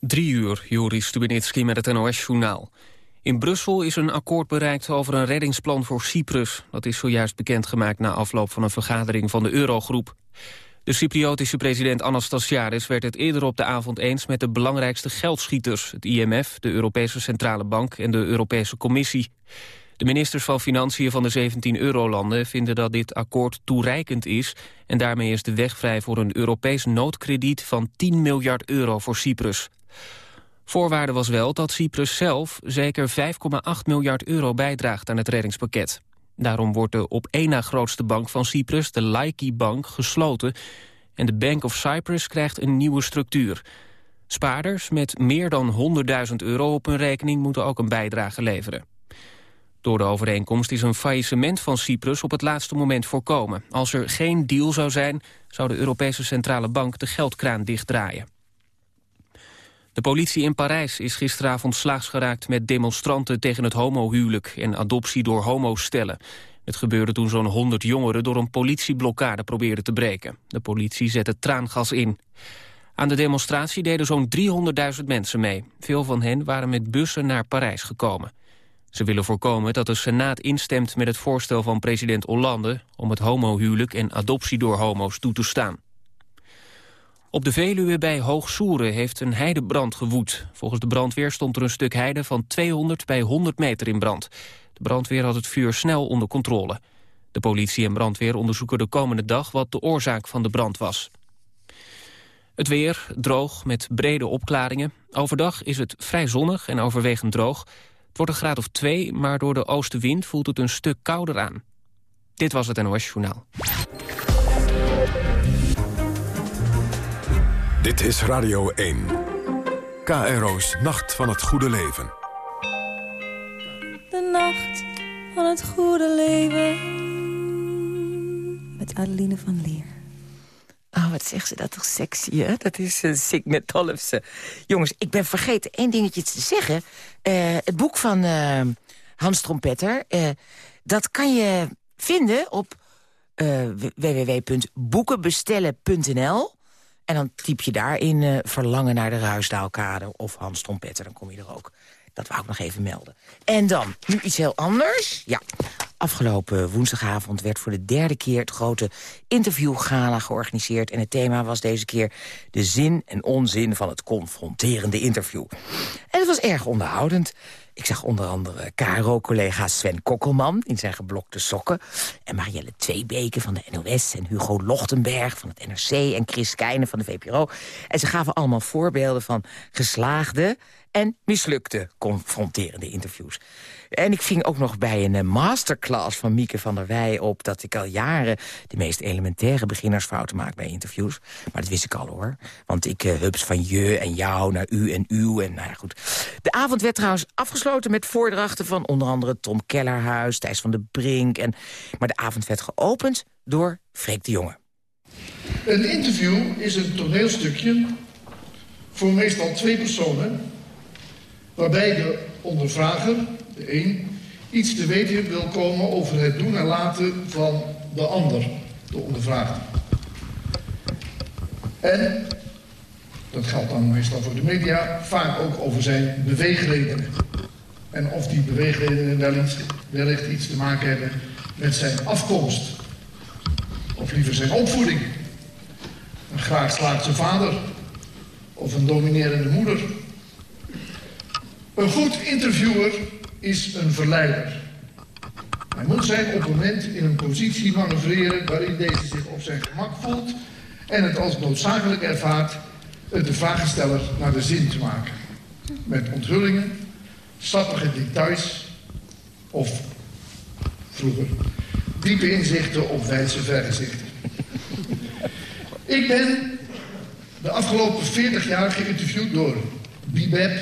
Drie uur, Joris Stubenitski met het NOS-journaal. In Brussel is een akkoord bereikt over een reddingsplan voor Cyprus. Dat is zojuist bekendgemaakt na afloop van een vergadering van de Eurogroep. De Cypriotische president Anastasiadis werd het eerder op de avond eens... met de belangrijkste geldschieters, het IMF, de Europese Centrale Bank en de Europese Commissie. De ministers van Financiën van de 17 eurolanden vinden dat dit akkoord toereikend is... en daarmee is de weg vrij voor een Europees noodkrediet van 10 miljard euro voor Cyprus. Voorwaarde was wel dat Cyprus zelf zeker 5,8 miljard euro bijdraagt aan het reddingspakket. Daarom wordt de op één na grootste bank van Cyprus, de Laiki Bank, gesloten... en de Bank of Cyprus krijgt een nieuwe structuur. Spaarders met meer dan 100.000 euro op hun rekening moeten ook een bijdrage leveren. Door de overeenkomst is een faillissement van Cyprus op het laatste moment voorkomen. Als er geen deal zou zijn, zou de Europese Centrale Bank de geldkraan dichtdraaien. De politie in Parijs is gisteravond slaags geraakt met demonstranten tegen het homohuwelijk en adoptie door homostellen. Het gebeurde toen zo'n 100 jongeren door een politieblokkade probeerden te breken. De politie zette traangas in. Aan de demonstratie deden zo'n 300.000 mensen mee. Veel van hen waren met bussen naar Parijs gekomen. Ze willen voorkomen dat de Senaat instemt met het voorstel van president Hollande... om het homohuwelijk en adoptie door homo's toe te staan. Op de Veluwe bij Hoogsoeren heeft een heidebrand gewoed. Volgens de brandweer stond er een stuk heide van 200 bij 100 meter in brand. De brandweer had het vuur snel onder controle. De politie en brandweer onderzoeken de komende dag wat de oorzaak van de brand was. Het weer, droog, met brede opklaringen. Overdag is het vrij zonnig en overwegend droog. Het wordt een graad of twee, maar door de oostenwind voelt het een stuk kouder aan. Dit was het NOS Journaal. Dit is Radio 1. KRO's Nacht van het Goede Leven. De Nacht van het Goede Leven. Met Adeline van Leer. Oh, wat zegt ze dat toch sexy, hè? Dat is uh, Signet Tollefse. Jongens, ik ben vergeten één dingetje te zeggen. Uh, het boek van uh, Hans Trompetter... dat kan je vinden op www.boekenbestellen.nl. En dan typ je daarin uh, verlangen naar de Ruisdaalkade of Hans Trompetter. Dan kom je er ook. Dat wou ik nog even melden. En dan, nu iets heel anders. Ja, afgelopen woensdagavond werd voor de derde keer... het grote interviewgala georganiseerd. En het thema was deze keer de zin en onzin van het confronterende interview. En het was erg onderhoudend. Ik zag onder andere KRO-collega Sven Kokkelman in zijn geblokte sokken... en Marielle Tweebeke van de NOS en Hugo Lochtenberg van het NRC... en Chris Keijnen van de VPRO. En ze gaven allemaal voorbeelden van geslaagde en mislukte confronterende interviews. En ik ving ook nog bij een eh, masterclass van Mieke van der Wij op... dat ik al jaren de meest elementaire beginnersfouten maak bij interviews. Maar dat wist ik al hoor. Want ik uh, hups van je en jou naar u en uw. En nou ja, goed. De avond werd trouwens afgesloten met voordrachten van onder andere Tom Kellerhuis... Thijs van de Brink. En... Maar de avond werd geopend door Freek de Jonge. Een interview is een toneelstukje voor meestal twee personen... waarbij de ondervrager de een, iets te weten wil komen over het doen en laten van de ander, de ondervraagde. En, dat geldt dan meestal voor de media, vaak ook over zijn beweegredenen. En of die beweegredenen wellicht, wellicht iets te maken hebben met zijn afkomst. Of liever zijn opvoeding. Een graag slaagse vader. Of een dominerende moeder. Een goed interviewer is een verleider. Hij moet zijn opponent in een positie manoeuvreren waarin deze zich op zijn gemak voelt en het als noodzakelijk ervaart de vragensteller naar de zin te maken. Met onthullingen, sappige details of, vroeger, diepe inzichten of wijze vergezichten. Ik ben de afgelopen 40 jaar geïnterviewd door Bibeb,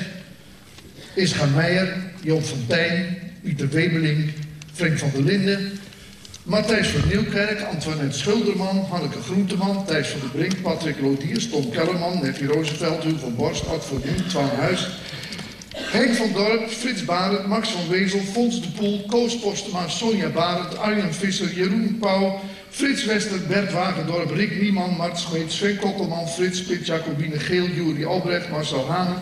Ischa Meijer, Joop Fontijn, Pieter Webeling, Frank van der Linden... Matthijs van Nieuwkerk, Antoinette Schulderman, Hanneke Groenteman... Thijs van der Brink, Patrick Lodiers, Tom Kellerman... Nettie Roosevelt, Hugo van Borst, Ad van Nieuw, Twan Huis... Henk van Dorp, Frits Barend, Max van Wezel, Fons de Poel, Koos Postema, Sonja Barend, Arjen Visser, Jeroen Pauw, Frits Wester, Bert Wagendorp, Rick Nieman, Mart Schmeet, Sven Kokkelman, Frits Spit, Jacobine Geel, Juri Albrecht, Marcel Hanen,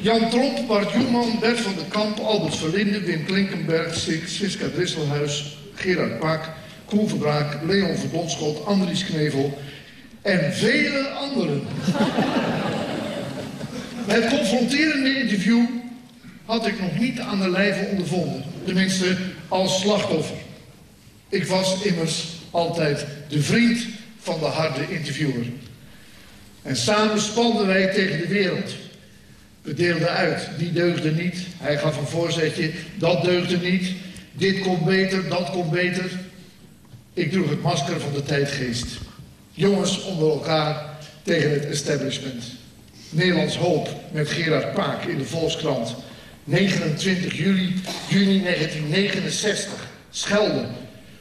Jan Tromp, Bart Joeman, Bert van den Kamp, Albert Verlinde, Wim Klinkenberg, Siska Drisselhuis, Gerard Paak, Koen Verbraak, Leon Verdonschot, Andries Knevel en vele anderen. Het confronterende interview had ik nog niet aan de lijve ondervonden. Tenminste, als slachtoffer. Ik was immers altijd de vriend van de harde interviewer. En samen spanden wij tegen de wereld. We deelden uit, die deugde niet. Hij gaf een voorzetje, dat deugde niet. Dit komt beter, dat komt beter. Ik droeg het masker van de tijdgeest. Jongens onder elkaar tegen het establishment. Nederlands Hoop met Gerard Paak in de Volkskrant. 29 juli, juni 1969. Schelde.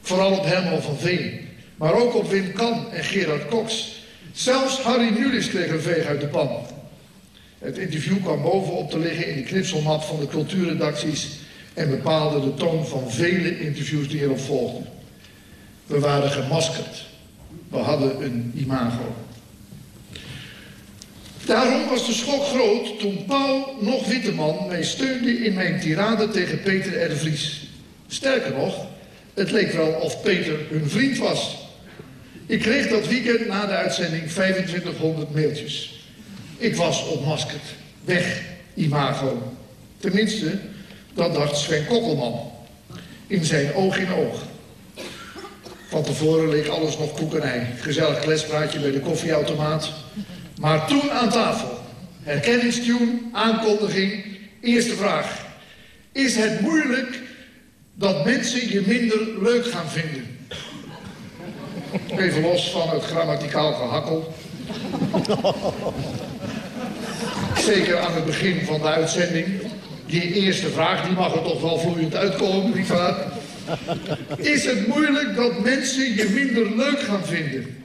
Vooral op Herman van Veen. Maar ook op Wim Kan en Gerard Cox. Zelfs Harry Nulis kreeg een veeg uit de pan. Het interview kwam bovenop te liggen in de knipselmap van de cultuurredacties... en bepaalde de toon van vele interviews die erop volgden. We waren gemaskerd. We hadden een imago. Daarom was de schok groot toen Paul nog Witteman mij steunde in mijn tirade tegen Peter R. Sterker nog, het leek wel of Peter hun vriend was. Ik kreeg dat weekend na de uitzending 2500 mailtjes. Ik was ontmaskerd. Weg, imago. Tenminste, dat dacht Sven Kokkelman. In zijn oog in oog. Van tevoren leek alles nog koekenij. Gezellig klespraatje bij de koffieautomaat. Maar toen aan tafel. Herkenningstune, aankondiging, eerste vraag. Is het moeilijk dat mensen je minder leuk gaan vinden? Even los van het grammaticaal gehakkel. Zeker aan het begin van de uitzending. Die eerste vraag, die mag er toch wel vloeiend uitkomen, nietwaar? Is het moeilijk dat mensen je minder leuk gaan vinden?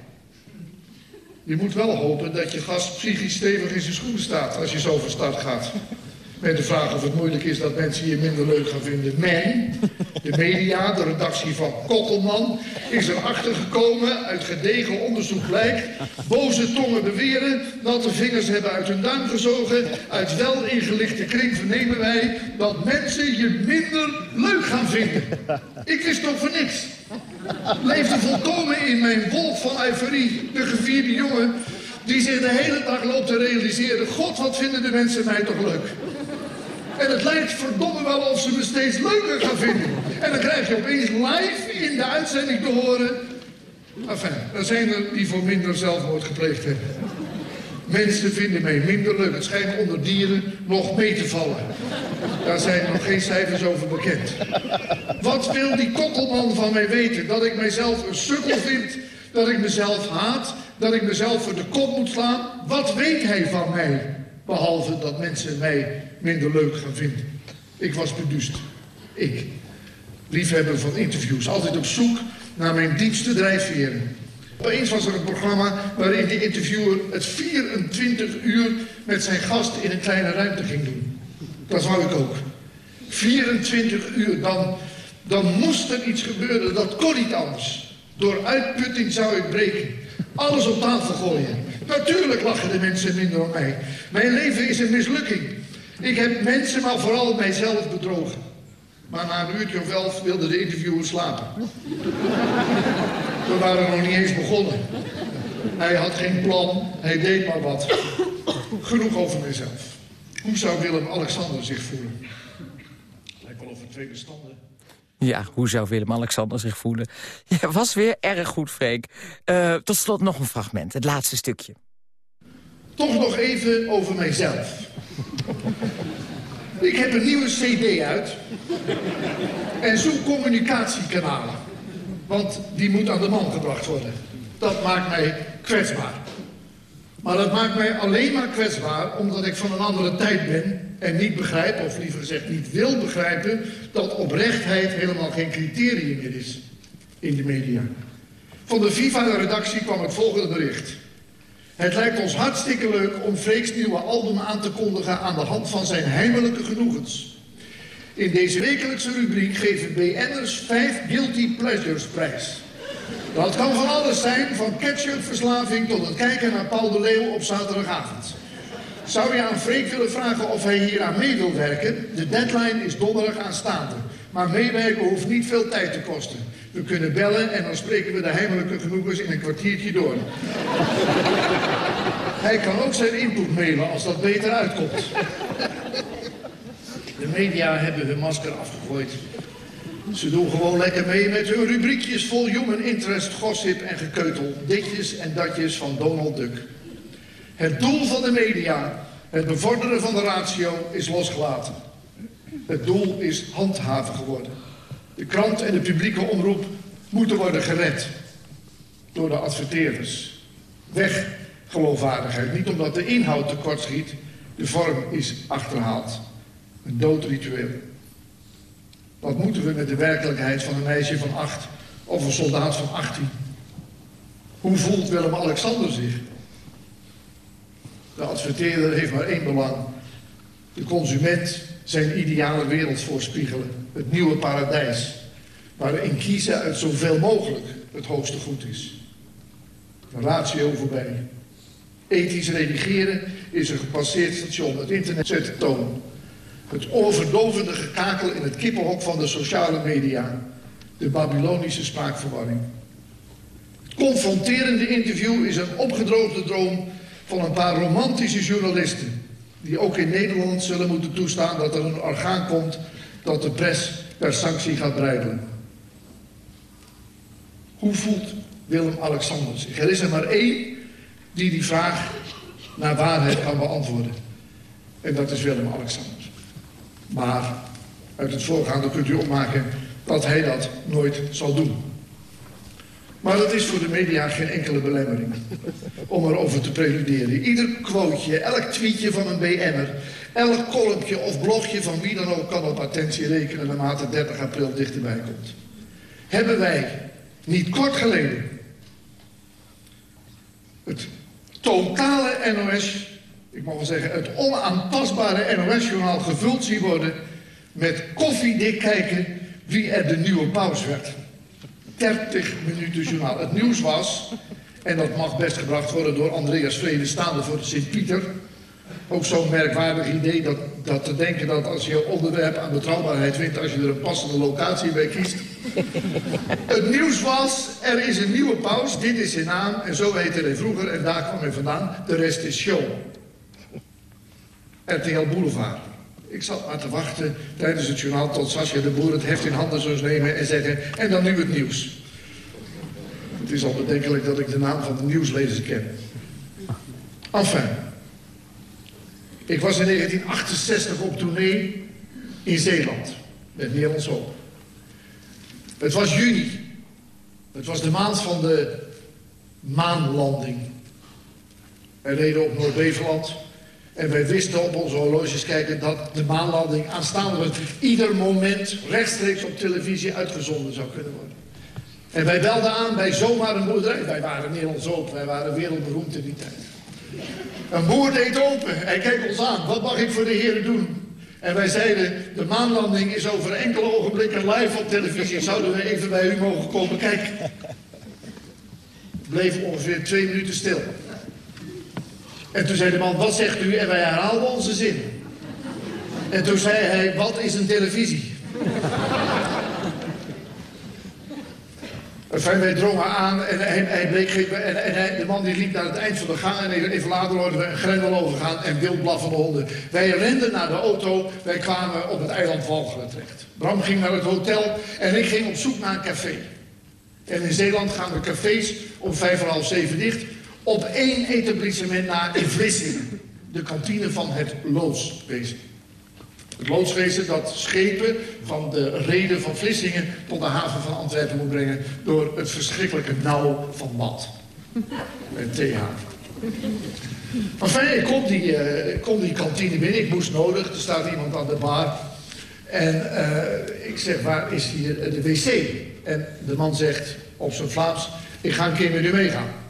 Je moet wel hopen dat je gast psychisch stevig in zijn schoenen staat als je zo van start gaat. Met de vraag of het moeilijk is dat mensen je minder leuk gaan vinden. Men, de media, de redactie van Kokkelman, is erachter gekomen. Uit gedegen onderzoek blijkt. Boze tongen beweren. Natte vingers hebben uit hun duim gezogen. Uit wel ingelichte kring vernemen wij dat mensen je minder leuk gaan vinden. Ik wist toch voor niks. Leefde volkomen in mijn wolk van euforie. De gevierde jongen die zich de hele dag loopt te realiseren. God, wat vinden de mensen mij toch leuk. En het lijkt verdomme wel of ze me steeds leuker gaan vinden. En dan krijg je opeens live in de uitzending te horen... Enfin, er zijn er die voor minder zelfmoord gepleegd hebben. Mensen vinden mij minder leuk. Het schijnt onder dieren nog mee te vallen. Daar zijn nog geen cijfers over bekend. Wat wil die kokkelman van mij weten? Dat ik mijzelf een sukkel vind? Dat ik mezelf haat? Dat ik mezelf voor de kop moet slaan? Wat weet hij van mij? Behalve dat mensen mij minder leuk gaan vinden. Ik was beduust. Ik. Liefhebber van interviews. Altijd op zoek naar mijn diepste drijfveren. Opeens was er een programma waarin de interviewer het 24 uur met zijn gast in een kleine ruimte ging doen. Dat wou ik ook. 24 uur, dan, dan moest er iets gebeuren. Dat kon niet anders. Door uitputting zou ik breken. Alles op tafel gooien. Natuurlijk lachen de mensen minder om mij. Mijn leven is een mislukking. Ik heb mensen, maar vooral mijzelf bedrogen. Maar na een uurtje of elf wilde de interviewer slapen. We waren nog niet eens begonnen. Hij had geen plan, hij deed maar wat. Genoeg over mezelf. Hoe zou Willem-Alexander zich voelen? Lijkt wel over twee bestanden. Ja, hoe zou Willem-Alexander zich voelen? Ja, was weer erg goed, Freek. Uh, tot slot nog een fragment, het laatste stukje. Toch nog even over mijzelf. Ik heb een nieuwe cd uit. En zoek communicatiekanalen. Want die moet aan de man gebracht worden. Dat maakt mij kwetsbaar. Maar dat maakt mij alleen maar kwetsbaar omdat ik van een andere tijd ben... en niet begrijp, of liever gezegd niet wil begrijpen... dat oprechtheid helemaal geen criterium meer is in de media. Van de FIFA-redactie kwam het volgende bericht. Het lijkt ons hartstikke leuk om Freek's nieuwe album aan te kondigen aan de hand van zijn heimelijke genoegens. In deze wekelijkse rubriek geven BN'ers 5 Guilty Pleasures prijs. Dat kan van alles zijn, van ketchupverslaving tot het kijken naar Paul de Leeuw op zaterdagavond. Zou je aan Freek willen vragen of hij hier aan mee wil werken? De deadline is donderdag aanstaande. Maar meewerken hoeft niet veel tijd te kosten. We kunnen bellen en dan spreken we de heimelijke genoegens in een kwartiertje door. Hij kan ook zijn input mailen als dat beter uitkomt. De media hebben hun masker afgegooid. Ze doen gewoon lekker mee met hun rubriekjes vol human interest, gossip en gekeutel. Ditjes en datjes van Donald Duck. Het doel van de media, het bevorderen van de ratio, is losgelaten. Het doel is handhaven geworden. De krant en de publieke omroep moeten worden gered door de adverteerders. Weg geloofwaardigheid. Niet omdat de inhoud tekortschiet, de vorm is achterhaald. Een doodritueel. Wat moeten we met de werkelijkheid van een meisje van acht of een soldaat van 18? Hoe voelt Willem-Alexander zich? De adverteerder heeft maar één belang. De consument zijn ideale wereld voorspiegelen. Het nieuwe paradijs. Waarin kiezen uit zoveel mogelijk het hoogste goed is. Ratio voorbij. Ethisch redigeren is een gepasseerd station. Het internet zet de toon. Het overdovende gekakel in het kippenhok van de sociale media. De Babylonische spraakverwarring. Het confronterende interview is een opgedroogde droom van een paar romantische journalisten. Die ook in Nederland zullen moeten toestaan dat er een orgaan komt dat de pres per sanctie gaat breiden. Hoe voelt Willem-Alexander zich? Er is er maar één die die vraag naar waarheid kan beantwoorden. En dat is Willem-Alexander. Maar uit het voorgaande kunt u opmaken dat hij dat nooit zal doen. Maar dat is voor de media geen enkele belemmering om erover te preluderen. Ieder quoteje, elk tweetje van een BN'er, elk kolompje of blogje van wie dan ook kan op attentie rekenen naarmate 30 april dichterbij komt. Hebben wij niet kort geleden het totale NOS, ik mag wel zeggen het onaantastbare NOS-journaal gevuld zien worden met koffiedik kijken wie er de nieuwe paus werd. 30 minuten journaal. Het nieuws was, en dat mag best gebracht worden door Andreas Vrede, staande voor de Sint-Pieter. Ook zo'n merkwaardig idee dat, dat te denken dat als je onderwerp aan betrouwbaarheid vindt, als je er een passende locatie bij kiest. Het nieuws was, er is een nieuwe paus, dit is zijn naam, en zo heette hij vroeger, en daar kwam hij vandaan. De rest is show. RTL Boulevard. Ik zat maar te wachten tijdens het journaal tot Sascha de Boer het heft in handen zou nemen en zeggen... en dan nu het nieuws. Het is al bedenkelijk dat ik de naam van de nieuwslezer ken. Enfin. Ik was in 1968 op tournee in Zeeland. Met Nederlands Hoop. Het was juni. Het was de maand van de maanlanding. Wij reden op Noord-Beveland. En wij wisten op onze horloges kijken dat de maanlanding aanstaande ieder moment rechtstreeks op televisie uitgezonden zou kunnen worden. En wij belden aan bij zomaar een boerderij. Wij waren Nederlands ook, wij waren wereldberoemd in die tijd. Een boer deed open, hij keek ons aan. Wat mag ik voor de heren doen? En wij zeiden, de maanlanding is over enkele ogenblikken live op televisie. Zouden we even bij u mogen komen kijken? Bleef ongeveer twee minuten stil. En toen zei de man, wat zegt u? En wij herhaalden onze zin. En toen zei hij, wat is een televisie? Enfin, wij drongen aan en hij, hij bleek en, en de man die liep naar het eind van de gang... en even later hoorden we een grendel overgaan en wild blaffende honden. Wij renden naar de auto, wij kwamen op het eiland Walcheren terecht. Bram ging naar het hotel en ik ging op zoek naar een café. En in Zeeland gaan de cafés om vijf en half zeven dicht op één etablissement na in Vlissingen. De kantine van het loodswezen. Het loodswezen dat schepen van de reden van Vlissingen tot de haven van Antwerpen moet brengen door het verschrikkelijke nauw van Mat. Met TH. Enfin, ik kom die, kom die kantine binnen, ik moest nodig, er staat iemand aan de bar. En uh, ik zeg, waar is hier de wc? En de man zegt op zijn Vlaams, ik ga een keer met u meegaan.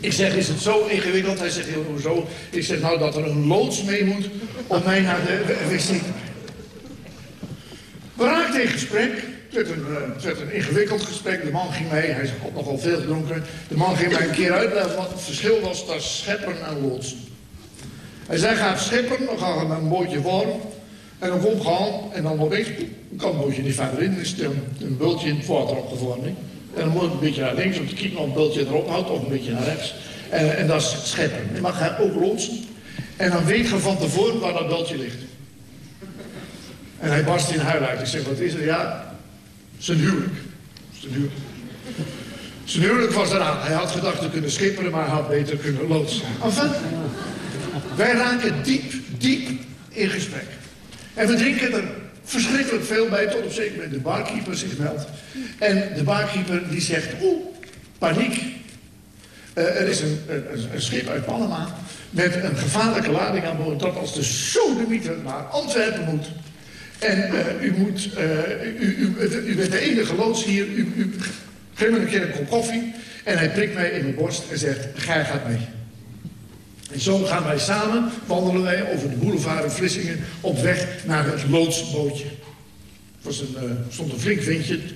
Ik zeg, is het zo ingewikkeld? Hij zegt, hoezo? Ik zeg, nou dat er een loods mee moet om mij naar de wc We raakten in gesprek. Het werd, een, uh, het een ingewikkeld gesprek. De man ging mee, hij had nogal veel gedronken. De man ging mij een keer uitleggen wat het verschil was tussen scheppen en loodsen. Hij zei, ga scheppen, dan gaan we met een bootje warm. En dan komt gaan en dan opeens kan het bootje niet verder in. Is een, een bultje in het water opgevormd. En dan moet het een beetje naar links of een bultje erop houdt, of een beetje naar rechts. En, en dat is scheppen. Je mag ook loodsen. En dan weet je van tevoren waar dat bultje ligt. En hij barst in huil uit. Ik zeg, wat is er? Ja, zijn huwelijk. Zijn huwelijk. Zijn huwelijk was eraan. Hij had gedacht te kunnen schipperen, maar had beter kunnen loodsen. Enfin, wij raken diep, diep in gesprek. En we drinken er verschrikkelijk veel bij, tot op zeker moment de barkeeper zich meldt. En de barkeeper die zegt, oeh, paniek. Uh, er is een, een, een, schip uit Panama met een gevaarlijke lading aan boord... dat als de sodemieter naar Antwerpen moet. En uh, u moet, uh, u, u, u, bent de enige loods hier, u, u geef me een keer een kop koffie... en hij prikt mij in mijn borst en zegt, gij gaat mee. En zo gaan wij samen, wandelen wij over de boulevard in Vlissingen... op weg naar het loodsbootje. Het was een, uh, stond een flink vindje. Het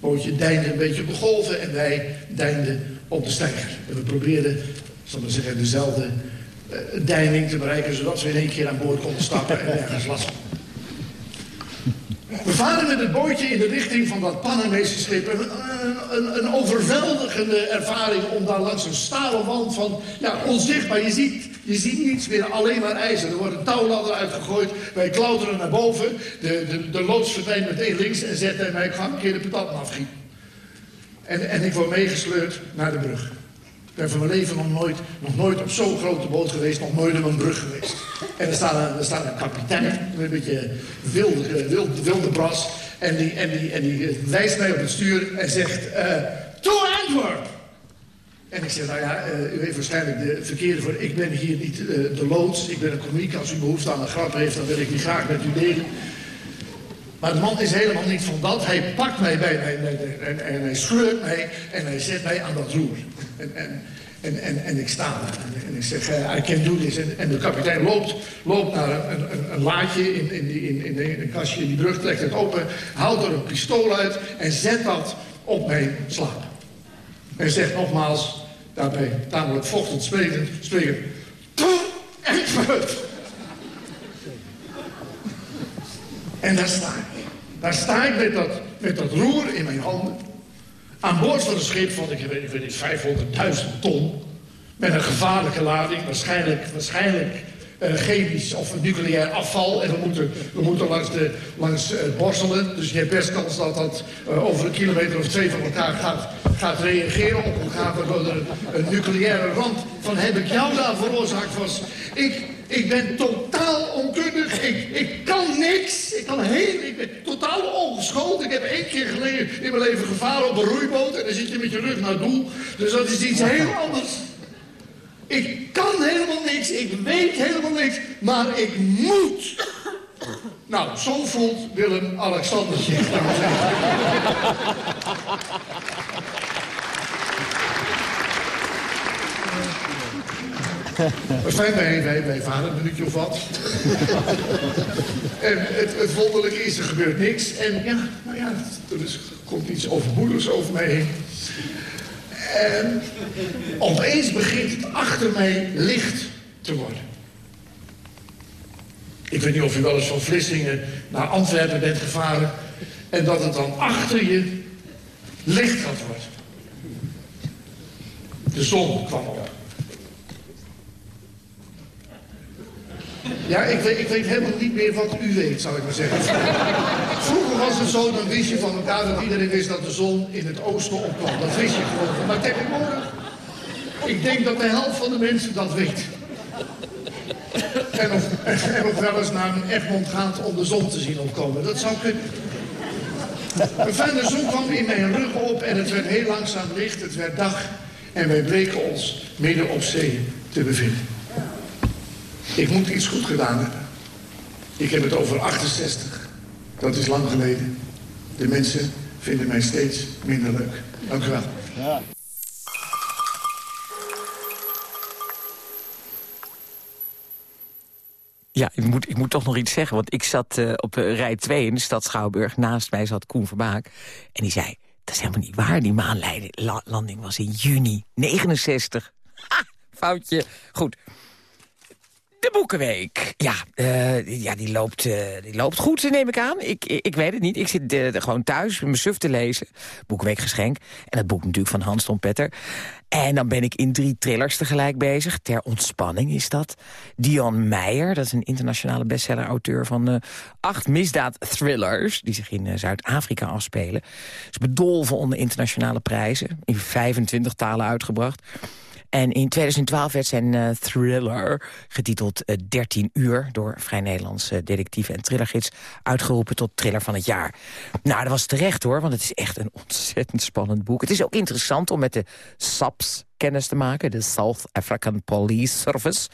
bootje deinde een beetje op de golven en wij deinden op de steiger. En we probeerden, zal ik zeggen, dezelfde uh, deining te bereiken... zodat we in één keer aan boord konden stappen en ergens last we varen met het bootje in de richting van dat Panamese schip. Een, een, overweldigende ervaring om daar langs een stalen wand van... Ja, onzichtbaar. Je ziet, je ziet niets meer, alleen maar ijzer. Er wordt een touwladder uitgegooid. Wij klauteren naar boven. De, de, de loods verdwijnt meteen links en zet mij... Ga een keer de patatten afgieten. En, en ik word meegesleurd naar de brug. Ben van mijn leven nog nooit, nog nooit op zo'n grote boot geweest, nog nooit op een brug geweest. En er staat een, er staat een kapitein, een beetje wilde, wilde, wilde bras. En die, en, die, en die wijst mij op het stuur en zegt, uh, to Antwerp! En ik zeg, nou ja, u heeft waarschijnlijk de verkeerde voor. Ik ben hier niet de loods, ik ben een komiek. Als u behoefte aan een grap heeft, dan wil ik die graag met u delen. Maar de man is helemaal niet van dat. Hij pakt mij bij en, en, hij scheurt mij en hij zet mij aan dat roer. En, en, en, en, ik sta daar en, ik zeg, uh, I can do this. En, de kapitein loopt, loopt naar een, een, laadje in, in, die, in, in, een kastje in die brug, trekt het open, haalt er een pistool uit en zet dat op mijn slaap. En zegt nogmaals, daarbij tamelijk vochtend sprekend, sprekend, en En daar sta ik. Daar sta ik met dat, met dat roer in mijn handen. Aan boord van een schip van, ik weet, ik weet niet, 500.000 ton. Met een gevaarlijke lading, waarschijnlijk, waarschijnlijk uh, chemisch of nucleair afval. En we moeten, we moeten langs, de, langs uh, borstelen. Dus je hebt best kans dat dat uh, over een kilometer of twee van elkaar gaat, gaat reageren op een, een nucleaire ramp van heb ik jou daar veroorzaakt was. Ik, ik ben totaal onkundig. Ik, ik kan niks. Ik kan heel... Ik ben totaal ongeschoold. Ik heb één keer geleden in mijn leven gevaren op een roeiboot. En dan zit je met je rug naar doel. Dus dat is iets heel anders. Ik kan helemaal niks. Ik weet helemaal niks. Maar ik moet. Nou, zo voelt Willem Alexander zich. Fijn, wij, wij, wij varen een minuutje of wat. en het, wonderlijke is, er gebeurt niks. En ja, nou ja, er is, komt iets overboedigs over mij heen. En opeens begint het achter mij licht te worden. Ik weet niet of u wel eens van Vlissingen naar Antwerpen bent gevaren... en dat het dan achter je licht gaat worden. De zon kwam op. Ja, ik weet, ik weet helemaal niet meer wat u weet, zou ik maar zeggen. Vroeger was het zo, dan wist je van elkaar dat iedereen wist dat de zon in het oosten opkwam. Dat wist je gewoon. Maar tegenwoordig, ik denk dat de helft van de mensen dat weet. En of wel eens naar een Egmond gaat om de zon te zien opkomen. Dat zou kunnen. De zon kwam in mijn rug op en het werd heel langzaam licht. Het werd dag en wij bleken ons midden op zee te bevinden. Ik moet iets goed gedaan hebben. Ik heb het over 68. Dat is lang geleden. De mensen vinden mij steeds minder leuk. Dank u wel. Ja. Ja, ik moet, ik moet toch nog iets zeggen. Want ik zat eh, op eh, rij 2 in de stad Schouwburg. Naast mij zat Koen Verbaak. En die zei, dat is helemaal niet waar. Die maanlanding was in juni 69. Ha, foutje. Goed. De Boekenweek. Ja, uh, ja die, loopt, uh, die loopt goed, neem ik aan. Ik, ik, weet het niet. Ik zit uh, gewoon thuis mijn suf te lezen. Boekenweekgeschenk. En dat boek natuurlijk van Hans Petter. En dan ben ik in drie thrillers tegelijk bezig. Ter ontspanning is dat. Dion Meijer, dat is een internationale bestseller-auteur... van acht misdaad-thrillers die zich in Zuid-Afrika afspelen. Ze bedolven onder internationale prijzen. In 25 talen uitgebracht. En in 2012 werd zijn uh, thriller, getiteld uh, 13 uur... door Vrij Nederlandse detectief en thrillergids... uitgeroepen tot thriller van het jaar. Nou, dat was terecht hoor, want het is echt een ontzettend spannend boek. Het is ook interessant om met de SAPS kennis te maken... de South African Police Service.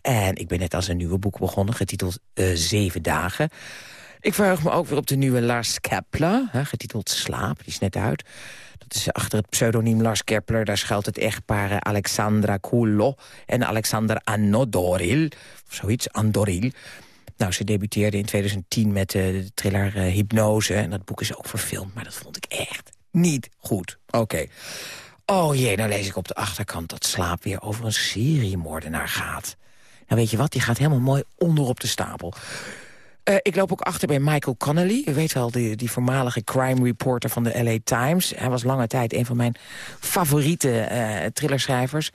En ik ben net als een nieuwe boek begonnen, getiteld uh, Zeven Dagen... Ik verheug me ook weer op de nieuwe Lars Kepler, hè, getiteld Slaap. Die is net uit. Dat is achter het pseudoniem Lars Kepler. Daar schuilt het echtpaar Alexandra Kullo en Alexander Anodoril. Of zoiets, Andoril. Nou, ze debuteerde in 2010 met de thriller uh, Hypnose. En dat boek is ook verfilmd, maar dat vond ik echt niet goed. Oké. Oh jee, nou lees ik op de achterkant dat Slaap weer over een seriemoordenaar gaat. Nou weet je wat, die gaat helemaal mooi onderop de stapel. Uh, ik loop ook achter bij Michael Connelly. U weet wel, die, die voormalige crime reporter van de LA Times. Hij was lange tijd een van mijn favoriete uh, thrillerschrijvers.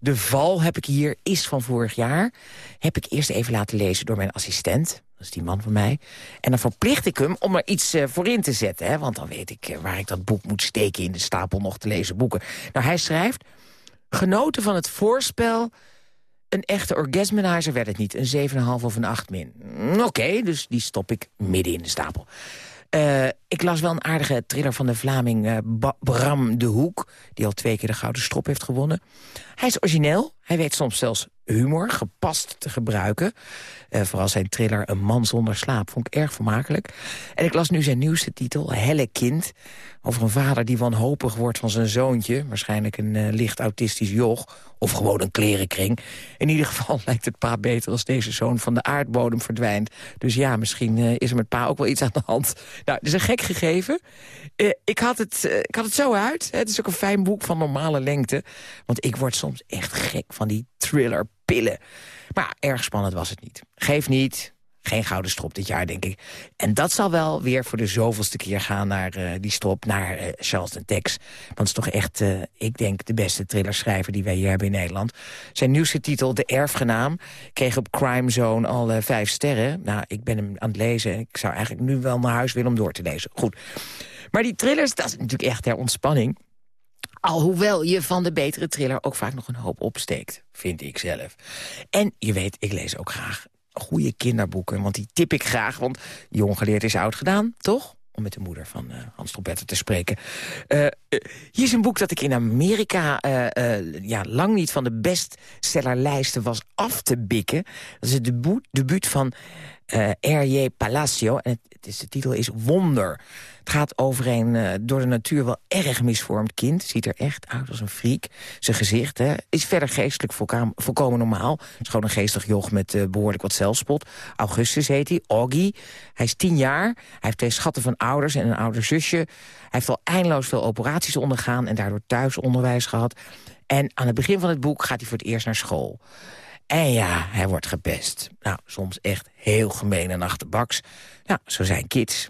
De Val heb ik hier, is van vorig jaar. Heb ik eerst even laten lezen door mijn assistent. Dat is die man van mij. En dan verplicht ik hem om er iets uh, voor in te zetten. Hè? Want dan weet ik waar ik dat boek moet steken in de stapel nog te lezen boeken. Nou, hij schrijft... Genoten van het voorspel een echte orgasmenizer werd het niet. Een 7,5 of een 8 min. Mm, oké, dus die stop ik midden in de stapel. Uh, ik las wel een aardige thriller van de Vlaming uh, Bram de Hoek... die al twee keer de Gouden Strop heeft gewonnen. Hij is origineel. Hij weet soms zelfs humor gepast te gebruiken. Uh, vooral zijn thriller Een man zonder slaap vond ik erg vermakelijk. En ik las nu zijn nieuwste titel, Helle Kind. Over een vader die wanhopig wordt van zijn zoontje. Waarschijnlijk een uh, licht autistisch joch. Of gewoon een klerenkring. In ieder geval lijkt het pa beter als deze zoon van de aardbodem verdwijnt. Dus ja, misschien uh, is er met pa ook wel iets aan de hand. Nou, het is een gek gegeven. ik, had het, ik had het zo uit. Het is ook een fijn boek van normale lengte. Want ik word soms echt gek van die thriller pillen. Maar erg spannend was het niet. Geef niet, geen gouden strop dit jaar, denk ik. En dat zal wel weer voor de zoveelste keer gaan naar uh, die strop, naar uh, Charleston Tex. Want het is toch echt, uh, ik denk, de beste thrillerschrijver die wij hier hebben in Nederland. Zijn nieuwste titel, De Erfgenaam, kreeg op Crime Zone al vijf sterren. Nou, ik ben hem aan het lezen en ik zou eigenlijk nu wel naar huis willen om door te lezen. Goed. Maar die thrillers, dat is natuurlijk echt ter ontspanning. Alhoewel je van de betere thriller ook vaak nog een hoop opsteekt, vind ik zelf. En je weet, ik lees ook graag goede kinderboeken, want die tip ik graag. Want jong geleerd is oud gedaan, toch? Om met de moeder van uh, Hans Trompetter te spreken. Uh, uh, hier is een boek dat ik in Amerika ja, lang niet van de bestsellerlijsten was af te bikken. Dat is het debuut, debuut van R.J. Palacio. En het, is, de titel is Wonder. Het gaat over een uh, door de natuur wel erg misvormd kind. Ziet er echt uit als een freak. Zijn gezicht hè, is verder geestelijk volkomen normaal. Is gewoon een geestig joch met uh, behoorlijk wat zelfspot. Augustus heet hij, Augie. Hij is tien jaar. Hij heeft twee schatten van ouders en een ouder zusje. Hij heeft al eindeloos veel operaties ondergaan... en daardoor thuisonderwijs gehad. En aan het begin van het boek gaat hij voor het eerst naar school. En ja, hij wordt gepest. Nou, soms echt heel gemeen en achterbaks. Ja, zo zijn kids.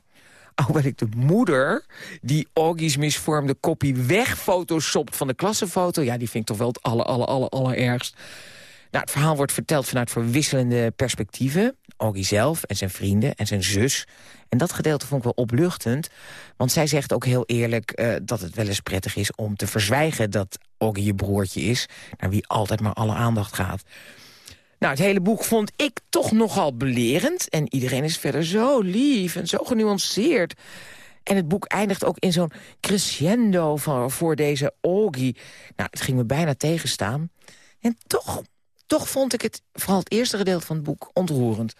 Alhoewel ik de moeder die Augie's misvormde kopie wegfotoshopt van de klassenfoto... ja, die vind ik toch wel het aller, aller, aller, allerergst. Nou, het verhaal wordt verteld vanuit verwisselende perspectieven. Augie zelf en zijn vrienden en zijn zus. En dat gedeelte vond ik wel opluchtend. Want zij zegt ook heel eerlijk uh, dat het wel eens prettig is om te verzwijgen... dat Augie je broertje is, naar wie altijd maar alle aandacht gaat. Nou, het hele boek vond ik toch nogal belerend. En iedereen is verder zo lief en zo genuanceerd. En het boek eindigt ook in zo'n crescendo van, voor deze Augie. Nou, het ging me bijna tegenstaan. En toch, toch vond ik het, vooral het eerste gedeelte van het boek, ontroerend.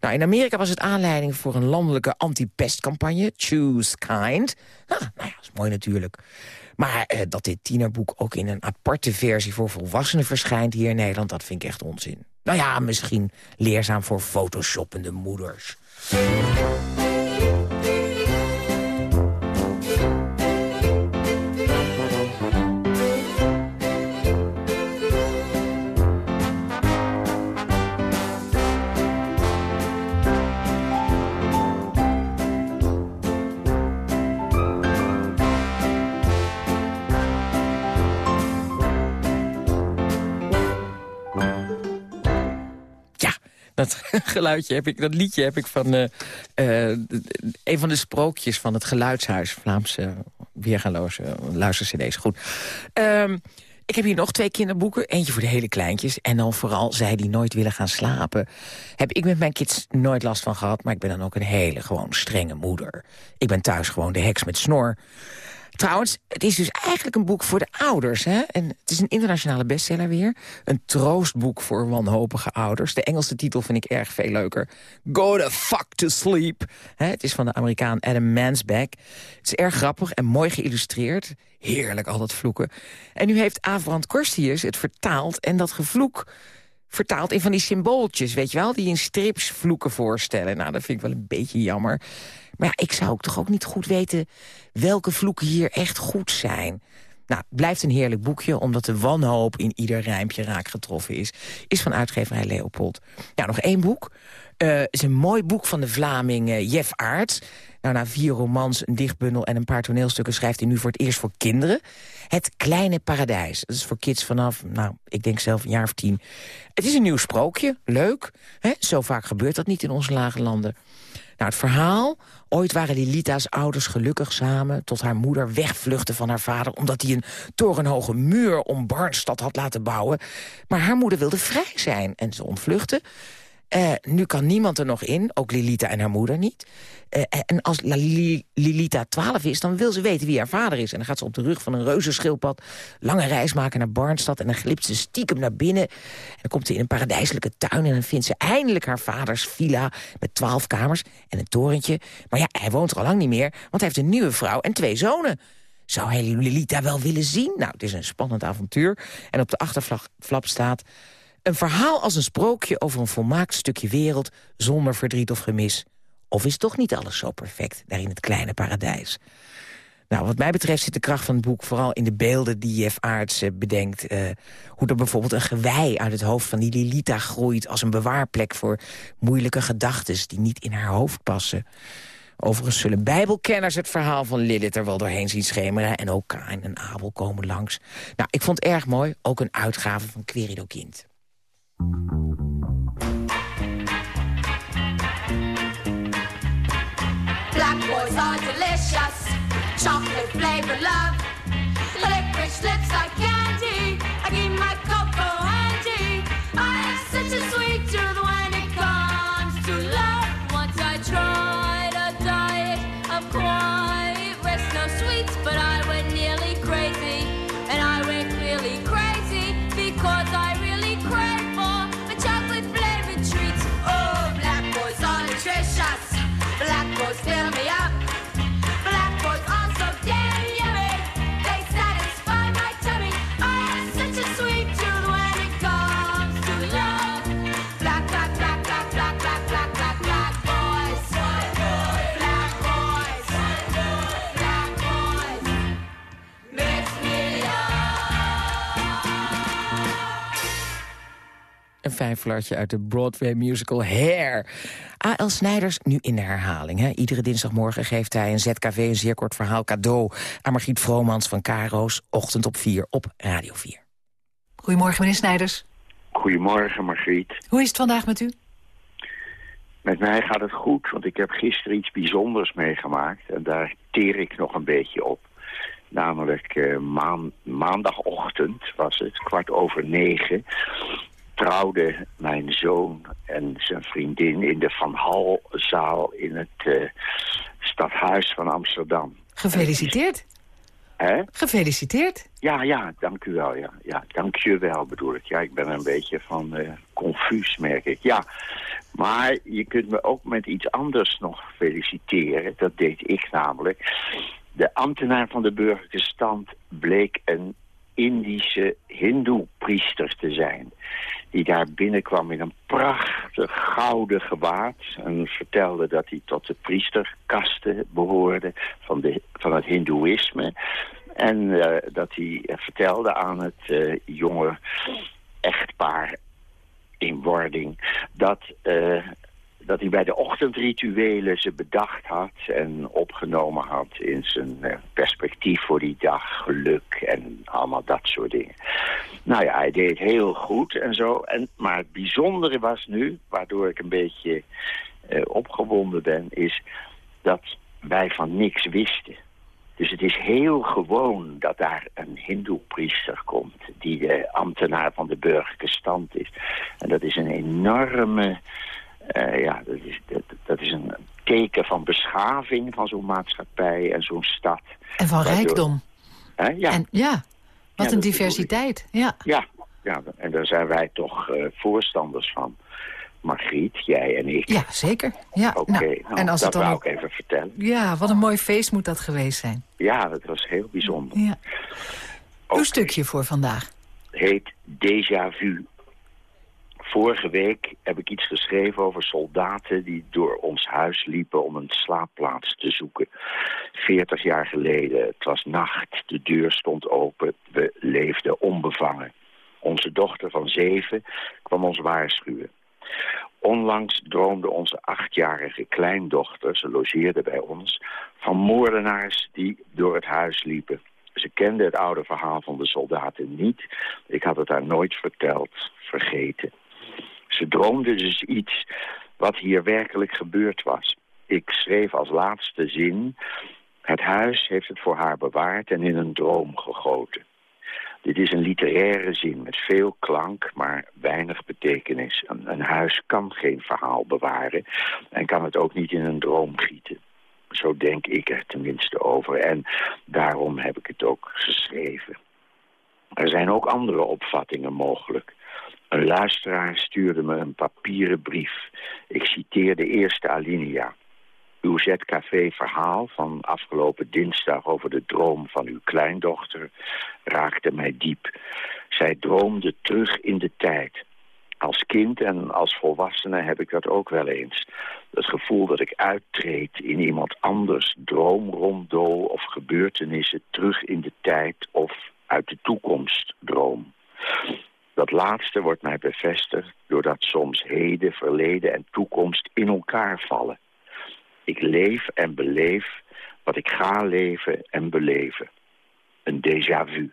Nou, in Amerika was het aanleiding voor een landelijke anti-pestcampagne. Choose Kind. Nou, nou ja, dat is mooi natuurlijk. Maar eh, dat dit tienerboek ook in een aparte versie voor volwassenen verschijnt hier in Nederland... dat vind ik echt onzin. Nou ja, misschien leerzaam voor photoshoppende moeders. Dat geluidje heb ik, dat liedje heb ik van uh, uh, een van de sprookjes van het Geluidshuis. Vlaamse weergaloze luistercd's. Goed. Um, ik heb hier nog twee kinderboeken. Eentje voor de hele kleintjes. En dan vooral zij die nooit willen gaan slapen. Heb ik met mijn kids nooit last van gehad. Maar ik ben dan ook een hele gewoon strenge moeder. Ik ben thuis gewoon de heks met snor. Trouwens, het is dus eigenlijk een boek voor de ouders. Hè? En het is een internationale bestseller weer. Een troostboek voor wanhopige ouders. De Engelse titel vind ik erg veel leuker. Go the fuck to sleep. Het is van de Amerikaan Adam Mansback. Het is erg grappig en mooi geïllustreerd. Heerlijk, al dat vloeken. En nu heeft Avrand Korstius het vertaald. En dat gevloek vertaald in van die symbooltjes, weet je wel? Die in strips vloeken voorstellen. Nou, dat vind ik wel een beetje jammer. Maar ja, ik zou ook toch ook niet goed weten welke vloeken hier echt goed zijn. Nou, blijft een heerlijk boekje, omdat de wanhoop in ieder rijmpje raak getroffen is. Is van uitgeverij Leopold. Nou, nog één boek. Uh, is een mooi boek van de Vlaming uh, Jeff Aerts. Nou, na vier romans, een dichtbundel en een paar toneelstukken... schrijft hij nu voor het eerst voor kinderen. Het Kleine Paradijs. Dat is voor kids vanaf, nou, ik denk zelf een jaar of tien. Het is een nieuw sprookje, leuk. Hè? Zo vaak gebeurt dat niet in onze lage landen. Nou, het verhaal... Ooit waren Lilita's ouders gelukkig samen... tot haar moeder wegvluchtte van haar vader... omdat hij een torenhoge muur om Barnstad had laten bouwen. Maar haar moeder wilde vrij zijn en ze ontvluchtte. Uh, nu kan niemand er nog in, ook Lilita en haar moeder niet. Uh, en als Lilita 12 is, dan wil ze weten wie haar vader is. En dan gaat ze op de rug van een reuzenschildpad... lange reis maken naar Barnstad... en dan glipt ze stiekem naar binnen. En dan komt ze in een paradijselijke tuin... en dan vindt ze eindelijk haar vaders villa... met twaalf kamers en een torentje. Maar ja, hij woont er al lang niet meer... want hij heeft een nieuwe vrouw en twee zonen. Zou hij Lilita wel willen zien? Nou, het is een spannend avontuur. En op de achterflap staat... Een verhaal als een sprookje over een volmaakt stukje wereld... zonder verdriet of gemis. Of is toch niet alles zo perfect, daar in het kleine paradijs? Nou, wat mij betreft zit de kracht van het boek vooral in de beelden die Jeff uh, bedenkt. Uh, hoe er bijvoorbeeld een gewei uit het hoofd van die Lilita groeit... als een bewaarplek voor moeilijke gedachten die niet in haar hoofd passen. Overigens zullen bijbelkenners het verhaal van Lilith er wel doorheen zien schemeren... en ook Kain en Abel komen langs. Nou, ik vond het erg mooi, ook een uitgave van Querido Kind. Black boys are delicious, chocolate flavored love. Licorice lips like candy, I keep my Een fijn flartje uit de Broadway musical Hair. A.L. Snijders nu in de herhaling. Hè. Iedere dinsdagmorgen geeft hij een ZKV een zeer kort verhaal cadeau... aan Margriet Vromans van Caro's Ochtend op 4 op Radio 4. Goedemorgen, meneer Snijders. Goedemorgen, Margriet. Hoe is het vandaag met u? Met mij gaat het goed, want ik heb gisteren iets bijzonders meegemaakt. En daar teer ik nog een beetje op. Namelijk eh, maan, maandagochtend was het, kwart over negen... trouwde mijn zoon en zijn vriendin in de Van Halzaal... in het eh, stadhuis van Amsterdam. Gefeliciteerd. Hè? Gefeliciteerd. Ja, ja, dank u wel. Ja, ja, dank je wel bedoel ik. Ja, ik ben een beetje van eh confuus, merk ik. Ja, maar je kunt me ook met iets anders nog feliciteren. Dat deed ik namelijk. De ambtenaar van de burgerlijke stand bleek een Indische hindoe-priester te zijn. Die daar binnenkwam in een prachtig gouden gewaad. En vertelde dat hij tot de priesterkasten behoorde van, de, van het hindoeïsme. En eh, dat hij vertelde aan het eh, jonge echtpaar in wording... dat eh, dat hij bij de ochtendrituelen ze bedacht had en opgenomen had in zijn eh, perspectief voor die dag, geluk en allemaal dat soort dingen. Nou ja, hij deed heel goed en zo. En, maar het bijzondere was nu, waardoor ik een beetje uh, opgewonden ben, is dat wij van niks wisten. Dus het is heel gewoon dat daar een hindoe-priester komt... die de ambtenaar van de burgerlijke stand is. En dat is een enorme uh, ja, dat is, dat, dat, is een teken van beschaving van zo'n maatschappij en zo'n stad. En van Waardoor... rijkdom. Uh, ja. En, ja, wat ja, een diversiteit. Ja. ja, ja, en daar zijn wij toch uh, voorstanders van. Margriet, jij en ik. Ja, zeker. Ja, Oké, okay, nou, nou, dat het dan wou ook... ik even vertellen. Ja, wat een mooi feest moet dat geweest zijn. Ja, dat was heel bijzonder. Ja. Okay. Uw stukje voor vandaag? Heet Déjà Vu. Vorige week heb ik iets geschreven over soldaten die door ons huis liepen om een slaapplaats te zoeken. Veertig jaar geleden, het was nacht, de deur stond open, we leefden onbevangen. Onze dochter van zeven kwam ons waarschuwen. Onlangs droomde onze achtjarige kleindochter, ze logeerde bij ons, van moordenaars die door het huis liepen. Ze kende het oude verhaal van de soldaten niet. Ik had het haar nooit verteld, vergeten. Ze droomde dus iets wat hier werkelijk gebeurd was. Ik schreef als laatste zin... Het huis heeft het voor haar bewaard en in een droom gegoten. Dit is een literaire zin met veel klank, maar weinig betekenis. Een, huis kan geen verhaal bewaren en kan het ook niet in een droom gieten. Zo denk ik er tenminste over en daarom heb ik het ook geschreven. Er zijn ook andere opvattingen mogelijk. Een luisteraar stuurde me een papieren brief. Ik citeer de eerste alinea. Uw ZKV-verhaal van afgelopen dinsdag over de droom van uw kleindochter raakte mij diep. Zij droomde terug in de tijd. Als kind en als volwassene heb ik dat ook wel eens. Het gevoel dat ik uittreed in iemand anders droomronddool of gebeurtenissen terug in de tijd of uit de toekomst droom. Dat laatste wordt mij bevestigd doordat soms heden, verleden en toekomst in elkaar vallen. Ik leef en beleef wat ik ga leven en beleven. Een déjà vu.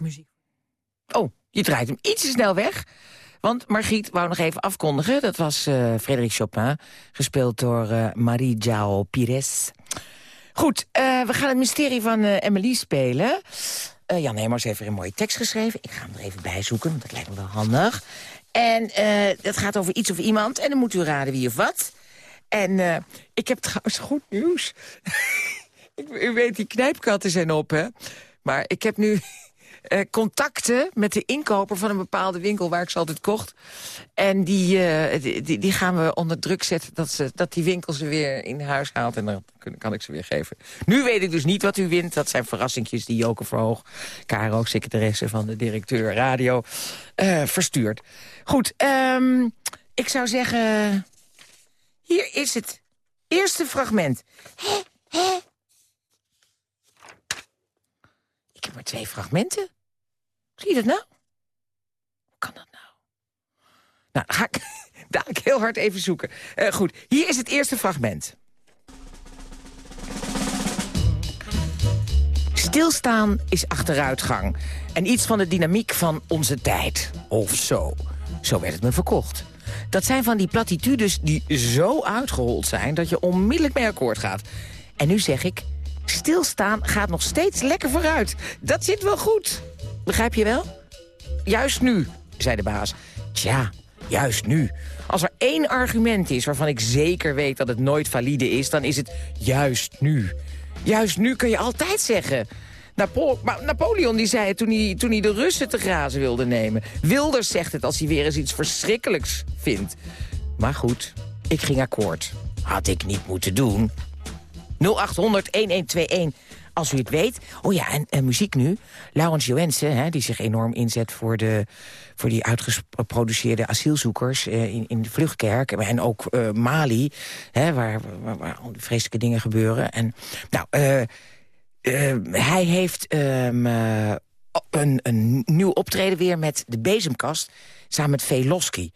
Muziek. Oh, je draait hem iets te snel weg. Want Margriet wou nog even afkondigen. Dat was uh, Frédéric Chopin, gespeeld door uh, Marie Jao Pires. Goed, uh, we gaan het mysterie van Emily spelen. Jan Hemers heeft er een mooie tekst geschreven. Ik ga hem er even bij zoeken, want dat lijkt me wel handig. En dat gaat over iets of iemand. En dan moet u raden wie of wat. En ik heb trouwens goed nieuws. u weet, die knijpkatten zijn op, hè? Maar ik heb nu uh, contacten met de inkoper van een bepaalde winkel waar ik ze altijd kocht. En die, uh, die, die, gaan we onder druk zetten dat, ze, dat die winkel ze weer in huis haalt. En dan kan ik ze weer geven. Nu weet ik dus niet wat u wint. Dat zijn verrassingjes die Joke Verhoog, KRO-secretaresse van de directeur radio, uh, verstuurt. Goed, um, ik zou zeggen... Hier is het eerste fragment. Hè, hè? Ik heb maar twee fragmenten. Zie je dat nou? Hoe kan dat nou? Nou, dan ga ik heel hard even zoeken. Uh, goed, hier is het eerste fragment. Stilstaan is achteruitgang. En iets van de dynamiek van onze tijd. Of zo. Zo werd het me verkocht. Dat zijn van die platitudes die zo uitgehold zijn... dat je onmiddellijk mee akkoord gaat. En nu zeg ik, stilstaan gaat nog steeds lekker vooruit. Dat zit wel goed. Begrijp je wel? Juist nu, zei de baas. Tja, juist nu. Als er één argument is waarvan ik zeker weet dat het nooit valide is... dan is het juist nu. Juist nu kun je altijd zeggen. Napoleon die zei het toen hij, toen hij de Russen te grazen wilde nemen. Wilders zegt het als hij weer eens iets verschrikkelijks vindt. Maar goed, ik ging akkoord. Had ik niet moeten doen. 0800 1121 als u het weet. Oh ja, en, muziek nu. Laurens Joensen, hè, die zich enorm inzet voor, de, voor die uitgeproduceerde asielzoekers uh, in, in de vluchtkerk. En ook uh, Mali, hè, waar, waar, waar, vreselijke dingen gebeuren. En, nou, uh, hij heeft um, een, een nieuw optreden weer met de Bezemkast... samen met Veloski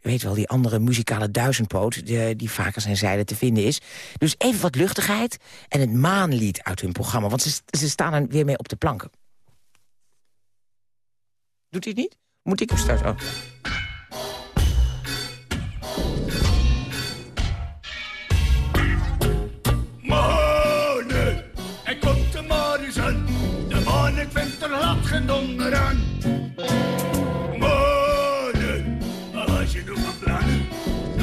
weet wel, die andere muzikale duizendpoot... Die, vaak aan zijn zijde te vinden is. Dus even wat luchtigheid en het maanlied uit hun programma. Want ze, staan er weer mee op de planken. Doet hij het niet? Moet ik hem starten? Oh. Komt de aan. De maan, ik vind er laat geen donder aan.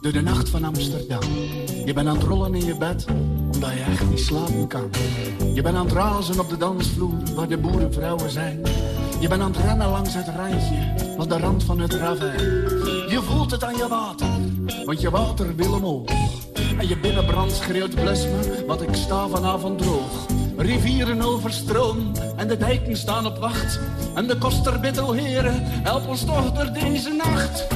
Door de nacht van Amsterdam. Je bent aan het rollen in je bed, omdat je echt niet slapen kan. Je bent aan het razen op de dansvloer, waar de boerenvrouwen zijn. Je bent aan het rennen langs het randje, van de rand van het ravijn. Je voelt het aan je water, want je water wil omhoog. En je binnenbrand schreeuwt bless me, want ik sta vanavond droog. Rivieren overstroom en de dijken staan op wacht. En de koster bidt, heren, help ons toch door deze nacht.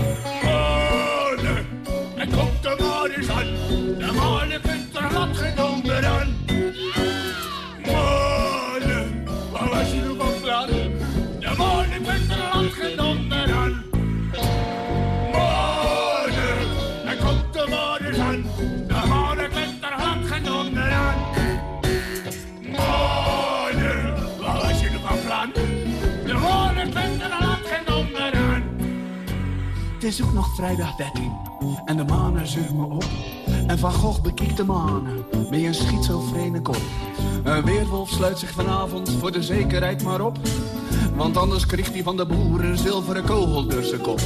Het is ook nog vrijdag 13. En de manen zucht me op. En Van Gogh bekijkt de manen met een schizofrene kop. Een weerwolf sluit zich vanavond voor de zekerheid maar op. Want anders kreeg hij van de boer een zilveren kogel door zijn kop.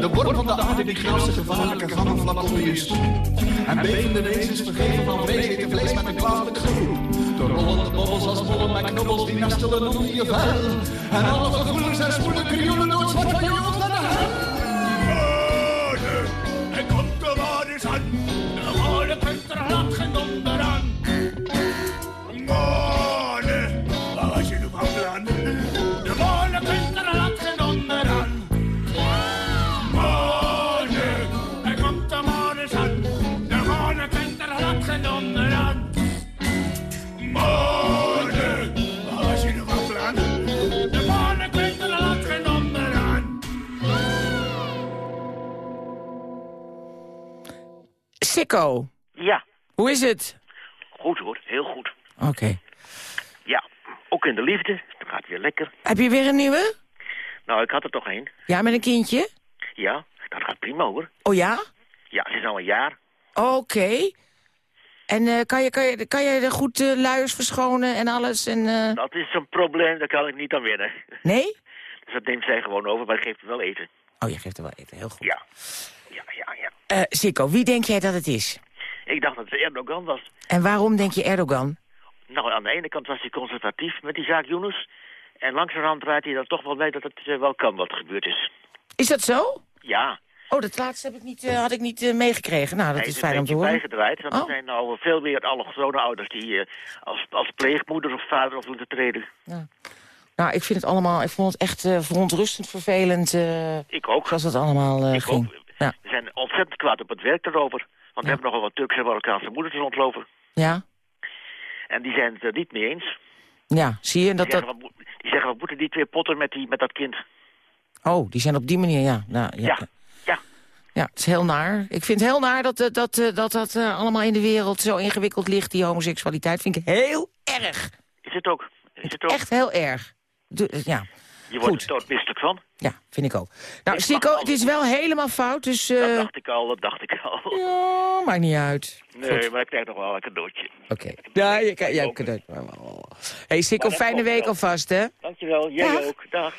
De worm van de aarde die grassen gevaarlijke gangen vlak onder je stoel. En bevende wezens vergeven van vlees vlees met een kwalijke gevoel. De rollende bobbels als bollen met knobbels die nestelen onder je vuil. En alle gevoelens en spoelen krioelen nooit zwart van je De Ja, hoe is het? goed hoor, heel goed. Oké. Ja, ook in de liefde, dat gaat weer lekker. Heb je weer een nieuwe? Nou, ik had er toch één. Ja, met een kindje? Ja, dat gaat prima hoor. Oh ja? Ja, ze is al een jaar. Oké. En eh, kan, je, kan, je, kan je er goed eh, luiers verschonen en alles? En, eh, Dat is een probleem, daar kan ik niet aan winnen. Nee? Dus dat neemt zij gewoon over, maar geeft wel eten. Oh, je geeft er wel eten, heel goed. Ja, ja, ja, ja. Sikko, wie denk jij dat het is? Ik dacht dat het Erdogan was. En waarom denk je Erdogan? Nou, aan de ene kant was hij conservatief met die zaak Yunus. En langzamerhand draait hij er toch wel bij dat het eh, wel kan wat gebeurd is. Is dat zo? Ja, Oh, dat laatste heb ik niet, eh, had ik niet meegekregen. Nou, dat hij is is fijn een om te horen. bijgedraaid. Want Oh. er zijn nou veel meer allochtone ouders die als, als pleegmoeder of vader op moeten treden. Nou, ik vind het allemaal, ik vond het echt verontrustend vervelend. Ik ook. zoals dat allemaal Ik ging. ook. Ja. We zijn ontzettend kwaad op het werk erover. Want we hebben nogal wat Turkse en Marokkaanse moeders rondlopen. Ja? En die zijn het er niet mee eens. Ja, zie je? Dat, Die zeggen, dat... die zeggen, we moeten die twee potten met, die, met dat kind. Oh, die zijn op die manier, ja. Nou, ja. Ja, ja. Ja, het is heel naar. Ik vind het heel naar dat eh, dat, eh, dat, dat eh, allemaal in de wereld zo ingewikkeld ligt, die homoseksualiteit. Vind ik heel erg. Is het ook. Is het ook. Echt heel erg. De- ja. Je wordt er doodmisselijk van. ja, vind ik ook. Nou, mag het is wel helemaal fout, dus... eh, Dat dacht ik al, dat dacht ik al. ja, maakt niet uit. Nee, maar ik krijg nog wel een cadeautje. Oké. Ja, je kan... Ja, kan hey, Sikko, Maar dat fijne komt week wel. alvast, hè? Dankjewel, jij Dag. ook. Dag.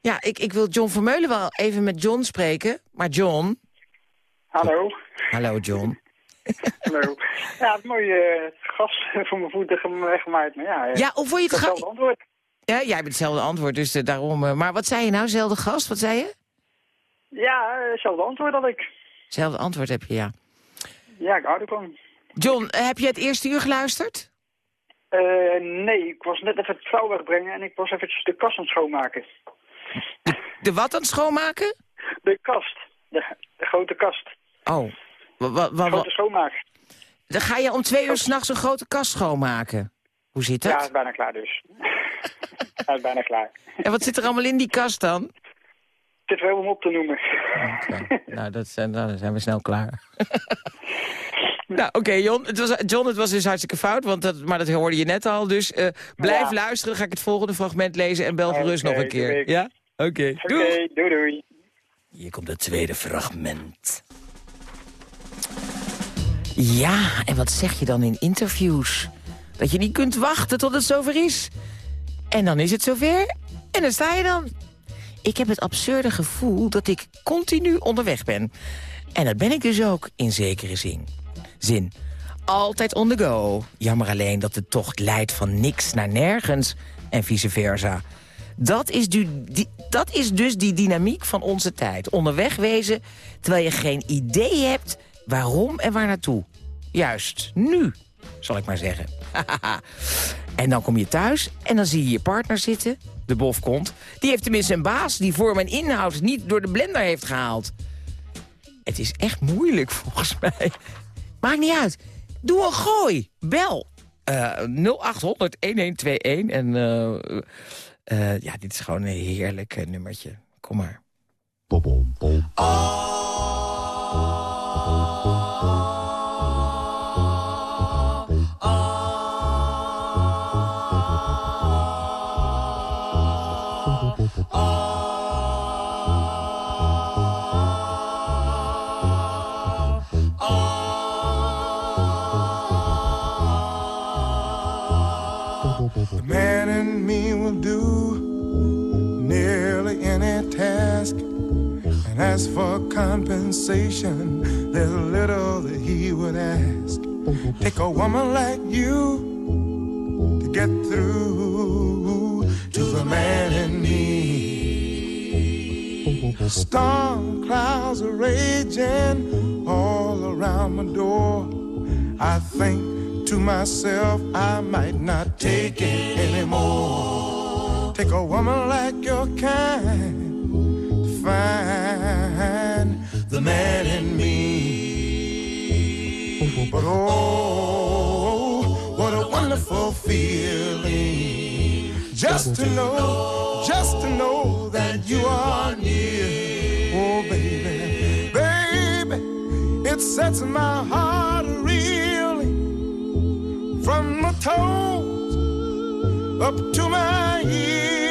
Ja, ik, ik wil John Vermeulen wel even met John spreken. Maar John... Hallo. Hallo, John. Hallo. Ja, het mooie eh, gas voor mijn voeten gem- gemaaid. Maar ja, eh, Ja, hoe vond je het hetzelfde ga... antwoord. Ja, jij hebt hetzelfde antwoord, dus eh, daarom... eh, maar wat zei je nou, zelfde gast? Wat zei je? Ja, eh, hetzelfde antwoord had ik. Zelfde antwoord heb je, ja. Ja, ik hou ervan. John, eh, heb je het eerste uur geluisterd? Eh, nee, ik was net even het vuil wegbrengen en ik was eventjes de kast aan het schoonmaken. De wat aan het schoonmaken? De kast. De, de grote kast. Oh, wa, wa, wa- wa- Grote schoonmaak. dan ga je om twee uur s'nachts een grote kast schoonmaken. Hoe zit Ja, dat? het is bijna klaar dus. Hij is bijna klaar. En wat zit er allemaal in die kast dan? Het is wel om op te noemen. Oké, nou, dat zijn, nou, dan zijn we snel klaar. nou, oké, John, het was, John, het was dus hartstikke fout, want dat, maar dat hoorde je net al. Dus eh, blijf Ja. luisteren, ga ik het volgende fragment lezen en bel gerust Oké, nog een keer. Ja? Oké, Oké, doei. doei doei. Hier komt het tweede fragment. Ja, en wat zeg je dan in interviews? Dat je niet kunt wachten tot het zover is. En dan is het zover en dan sta je dan. Ik heb het absurde gevoel dat ik continu onderweg ben. En dat ben ik dus ook in zekere zin. Zin. Altijd on the go. Jammer alleen dat de tocht leidt van niks naar nergens en vice versa. Dat is, die, dat is dus die dynamiek van onze tijd. Onderweg wezen terwijl je geen idee hebt waarom en waar naartoe. Juist, nu, zal ik maar zeggen. en dan kom je thuis en dan zie je je partner zitten. De bof komt. Die heeft tenminste een baas die vorm en inhoud niet door de blender heeft gehaald. Het is echt moeilijk volgens mij. Maakt niet uit. Doe een gooi. Bel. Eh 0800 1121 en... eh, eh, ja, dit is gewoon een heerlijk eh, nummertje. Kom maar. The And as for compensation, there's little that he would ask. Take a woman like you to get through to the man in me. Storm clouds are raging all around my door. I think to myself, I might not take it anymore. Take a woman like your kind find the man in me. But oh, what a wonderful feeling just to know, just to know that you are near. Oh, baby, baby, it sets my heart reeling from my toes up to my ears.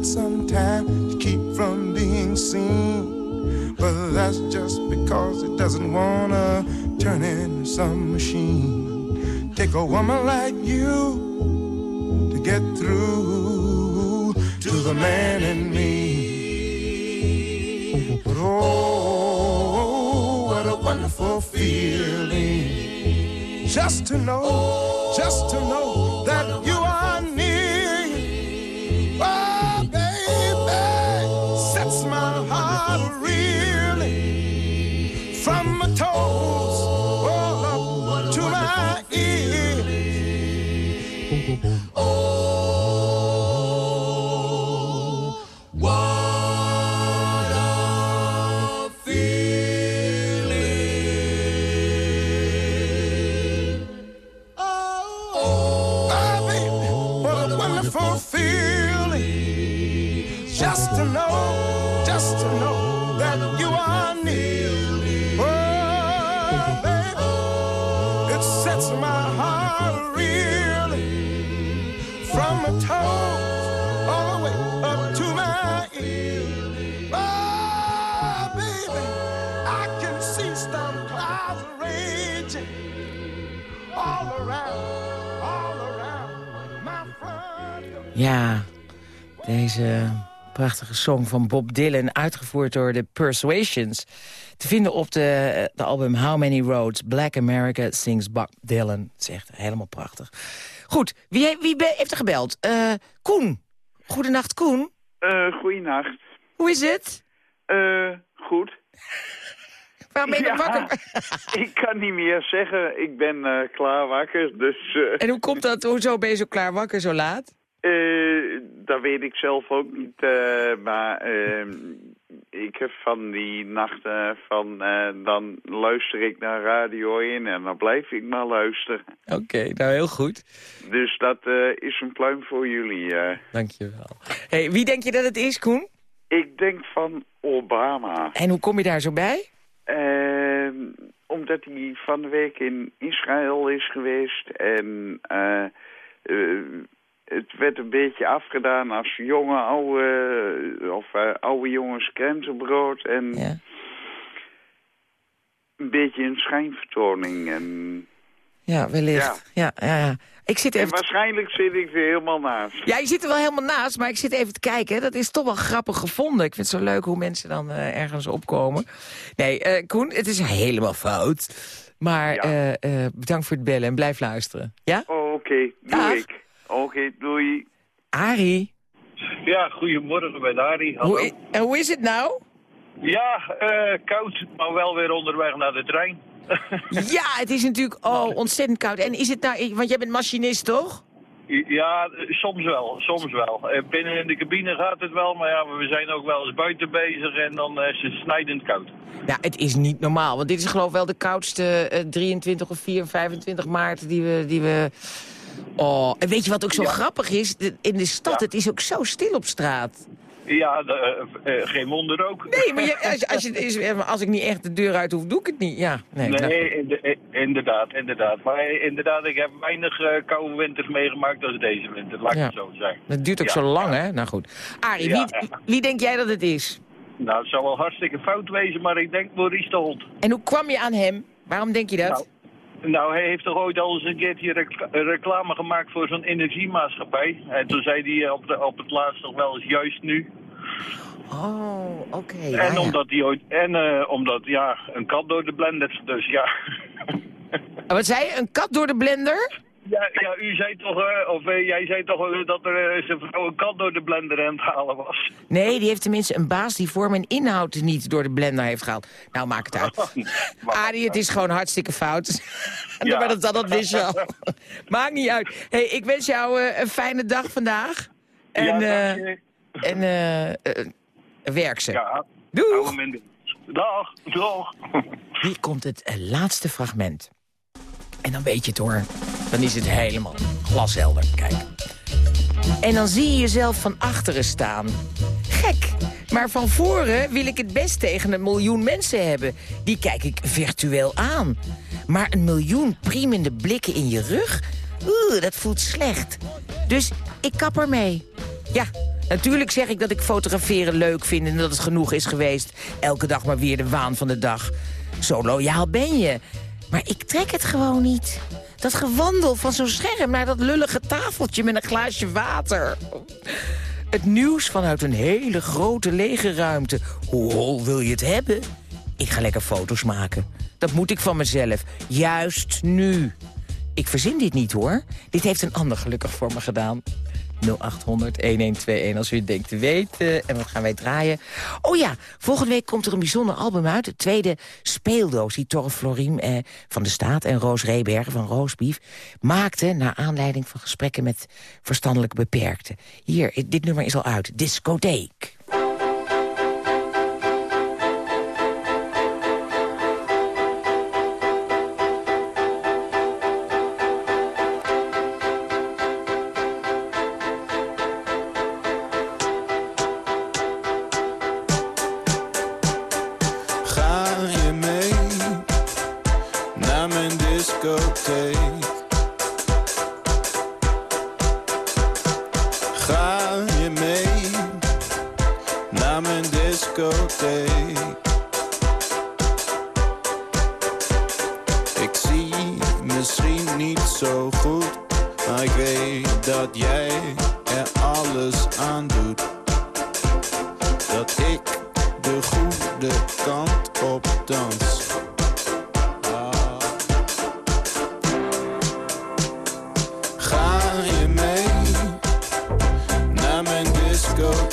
Hide sometimes to keep from being seen. But that's just because it doesn't wanna turn into some machine. Take a woman like you to get through to the man in me. But oh, what a wonderful feeling just to know, just to know that you are sets my heart reeling from my toes all the way up to my ears. Oh, baby, I can see storm clouds raging all around, all around my front. Ja, deze prachtige song van Bob Dylan... uitgevoerd door de Persuasions. Te vinden op de, de album How Many Roads... Black America Sings Bob Dylan. Het is echt helemaal prachtig. Goed, wie, wie heeft er gebeld? Eh, Koen. Goedenacht, Koen. Uh, goeienacht. Hoe is het? Eh, goed. Waarom ben je Ja, wakker? ik kan niet meer zeggen. Ik ben eh, klaar wakker, dus... eh, En hoe komt dat? Hoezo ben je zo klaar wakker zo laat? eh, dat weet ik zelf ook niet. eh, maar eh, ik heb van die nachten van... eh, dan luister ik naar Radio 1 en dan blijf ik maar luisteren. Oké, nou heel goed. Dus dat eh, is een pluim voor jullie. eh. Dankjewel. Hey, wie denk je dat het is, Koen? Ik denk van Obama. En hoe kom je daar zo bij? Eh, omdat hij van de week in Israël is geweest en het werd een beetje afgedaan als jonge oude, of eh, oude jongens krentenbrood en een beetje een schijnvertoning. En, Ja, wellicht. Ja. Ja, ja, Ik zit en even... waarschijnlijk zit ik er helemaal naast. Ja, je zit er wel helemaal naast, maar ik zit even te kijken. Dat is toch wel grappig gevonden. Ik vind het zo leuk hoe mensen dan eh, ergens opkomen. Nee, eh, Koen, het is helemaal fout. Maar bedankt voor het bellen en blijf luisteren. Ja? Oh, Oké, doe ik. Oké, doei. Arie, Ja, goedemorgen bij Dari. Hallo. hoe, en hoe is het nou? Ja, eh, koud, maar wel weer onderweg naar de trein. Ja, het is natuurlijk oh, ontzettend koud. En is het nou, want jij bent machinist, toch? Ja, eh, soms wel, soms wel. Eh, Binnen in de cabine gaat het wel, maar ja, we zijn ook wel eens buiten bezig en dan eh, is het snijdend koud. Nou, het is niet normaal. Want dit is geloof ik wel de koudste eh, 23 of 4, 25 maart die we... Die we... Oh, en weet je wat ook zo grappig is? In de stad, het is ook zo stil op straat. Ja, de, eh, eh, geen wonder ook. Nee, maar je, als, als, je, eh, als ik niet echt de deur uit hoef, doe ik het niet. Ja, nee. Nee, nou, inde- inderdaad, inderdaad. Maar inderdaad, ik heb weinig koude winters meegemaakt als deze winter, laat ik Ja. het zo zeggen. dat duurt ook Ja. zo lang, hè? Nou goed. Arie, wie, wie denk jij dat het is? Nou, het zou wel hartstikke fout wezen, maar ik denk Maurice de Hond. En hoe kwam je aan hem? Waarom denk je dat? Nou, nou, hij heeft toch ooit al eens een keertje recla- reclame gemaakt voor zo'n energiemaatschappij. En toen zei hij eh, op, de, op het laatst nog wel eens juist nu. Oh, oké. en ja. omdat hij ooit, en eh, omdat, ja, een kat door de blender, dus ja. En Wat zei je? Een kat door de blender? Ja, ja u zei toch, eh, of eh, jij zei toch eh, dat er zijn vrouw een kat door de blender aan het halen was. Nee, die heeft tenminste een baas die vorm en inhoud niet door de blender heeft gehaald. Nou, maak het uit. Arie, het is gewoon hartstikke fout. Ja. maar dat, dat, dat wist je al. Maakt niet uit. Hey, ik wens jou een fijne dag vandaag. En, Ja, dank je. en werk ze. Ja, Doeg! Dag, dag. Hier komt het laatste fragment. En dan weet je het hoor. Dan is het helemaal glashelder. Kijk. En dan zie je jezelf van achteren staan. Gek. Maar van voren wil ik het best tegen een miljoen mensen hebben. Die kijk ik virtueel aan. Maar een miljoen priemende blikken in je rug? Oeh, dat voelt slecht. Dus ik kap ermee. Ja, natuurlijk zeg ik dat ik fotograferen leuk vind... en dat het genoeg is geweest. Elke dag maar weer de waan van de dag. Zo loyaal ben je. Maar ik trek het gewoon niet. Dat gewandel van zo'n scherm naar dat lullige tafeltje met een glaasje water. Het nieuws vanuit een hele grote lege ruimte. Hoe hol wil je het hebben? Ik ga lekker foto's maken. Dat moet ik van mezelf. Juist nu. Ik verzin dit niet, hoor. Dit heeft een ander gelukkig voor me gedaan. 0800-1121 als u het denkt te weten. En wat gaan wij draaien? Oh ja, volgende week komt er een bijzonder album uit. Het tweede speeldoos die Torre Florim eh, van de Staat... en Roos Rebergen van Roosbief maakten... naar aanleiding van gesprekken met verstandelijk beperkten. Hier, dit nummer is al uit. Discotheek.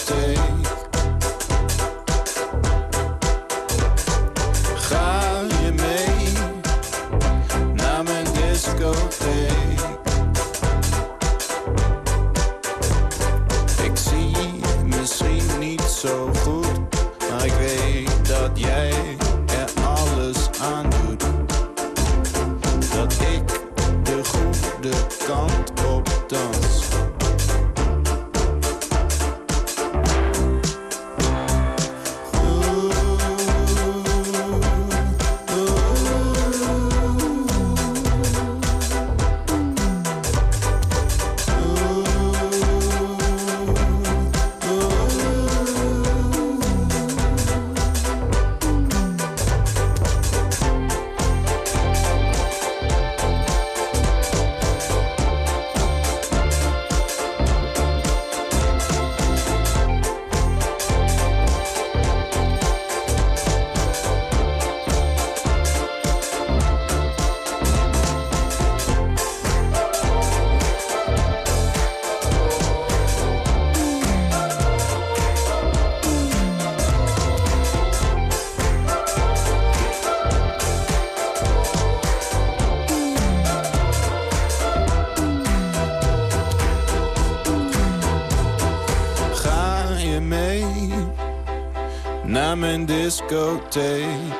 Discotheek? Mijn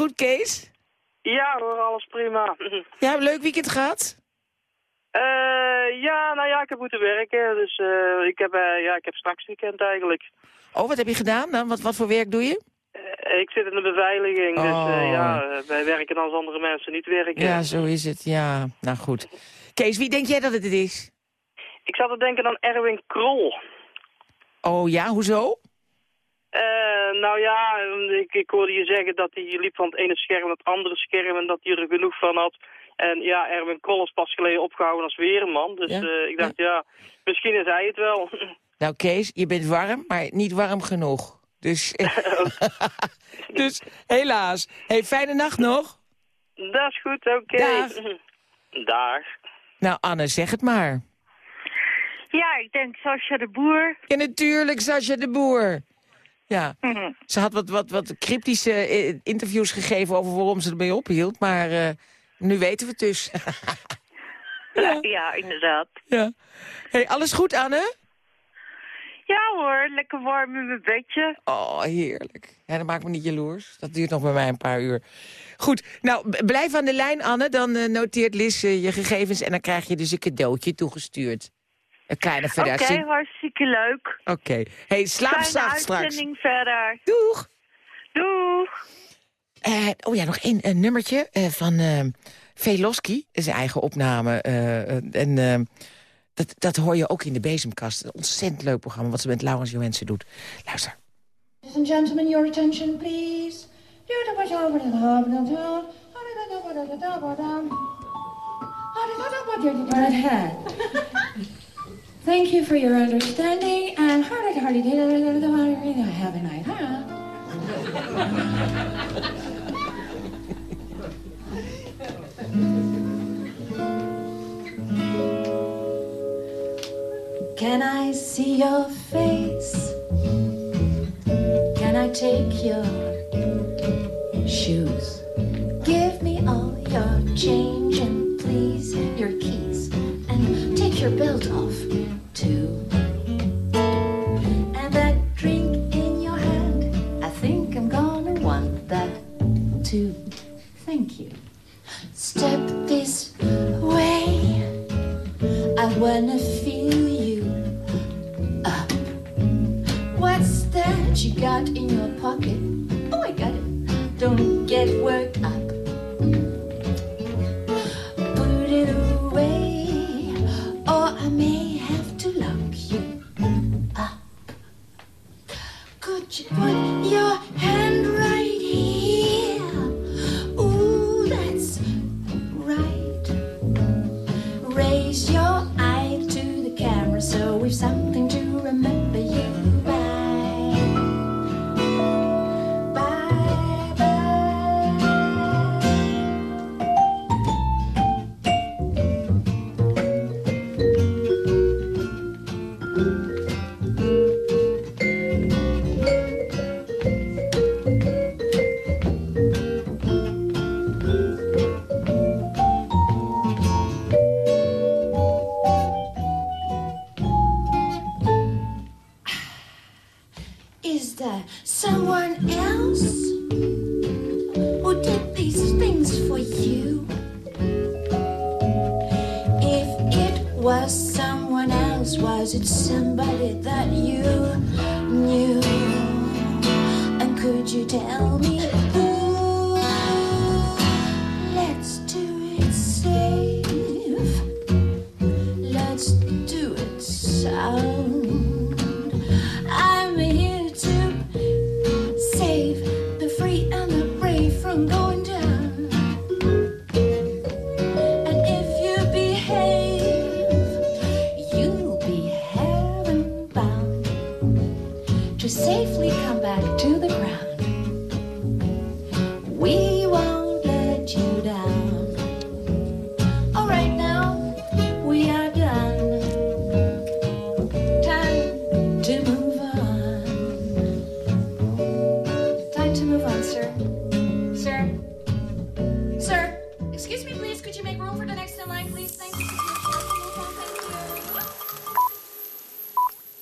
goed? Kees? Ja hoor, alles prima. Ja, leuk weekend gehad? Eh, ja, nou ja, ik heb moeten werken, dus eh, ik, heb, eh, ja, ik heb straks weekend eigenlijk. Oh, wat heb je gedaan dan? Wat, wat voor werk doe je? Ik zit in de beveiliging, dus Oh. ja, wij werken als andere mensen niet werken. Ja, zo is het. Ja, nou goed. Kees, wie denk jij dat het is? Ik zat te denken aan Erwin Krol. Oh ja, hoezo? Eh, nou ja, ik, ik hoorde je zeggen dat hij liep van het ene scherm naar het andere scherm en dat hij er genoeg van had. En ja, Erwin Kool is pas geleden opgehouden als weerman. Dus Ja? eh, ik dacht, ja. misschien is hij het wel. Nou Kees, je bent warm, maar niet warm genoeg. Dus, dus helaas. Hey, fijne nacht nog. dat is goed, oké. Dag. Dag. Nou Anne, zeg het maar. Ja, ik denk Sascha de Boer. Ja, natuurlijk, Sascha de Boer. Ja, ze had wat, wat, wat cryptische eh, interviews gegeven over waarom ze ermee ophield. Maar eh, nu weten we het dus. Ja, ja inderdaad. ja. Hey, alles goed, Anne? Ja hoor, lekker warm in mijn bedje. Oh, heerlijk. Ja, dat maakt me niet jaloers. Dat duurt nog bij mij een paar uur. Goed, nou, blijf aan de lijn, Anne. Dan eh, noteert Liz je gegevens en dan krijg je dus een cadeautje toegestuurd. Een kleine Oké, verrassing. hartstikke leuk. Oké. Hey, slaap Fijne zacht straks. uitzending verder. Doeg. Doeg. Eh, oh ja, nog één een nummertje eh, van eh Veloski. Zijn eigen opname. eh, eh, en eh, dat, dat hoor je ook in de Bezemkast. Een ontzettend leuk programma wat ze met Laurens Johensen doet. Luister. Ladies and gentlemen, your attention, please. Thank you for your understanding and have a night, huh? Can I see your face? Can I take your shoes? Give me all your change and please your keys and take your belt off too. And that drink in your hand, I think I'm gonna want that too. Thank you. Step this way. I wanna feel you up. What's that you got in your pocket? Oh, I got it. Don't get worked put your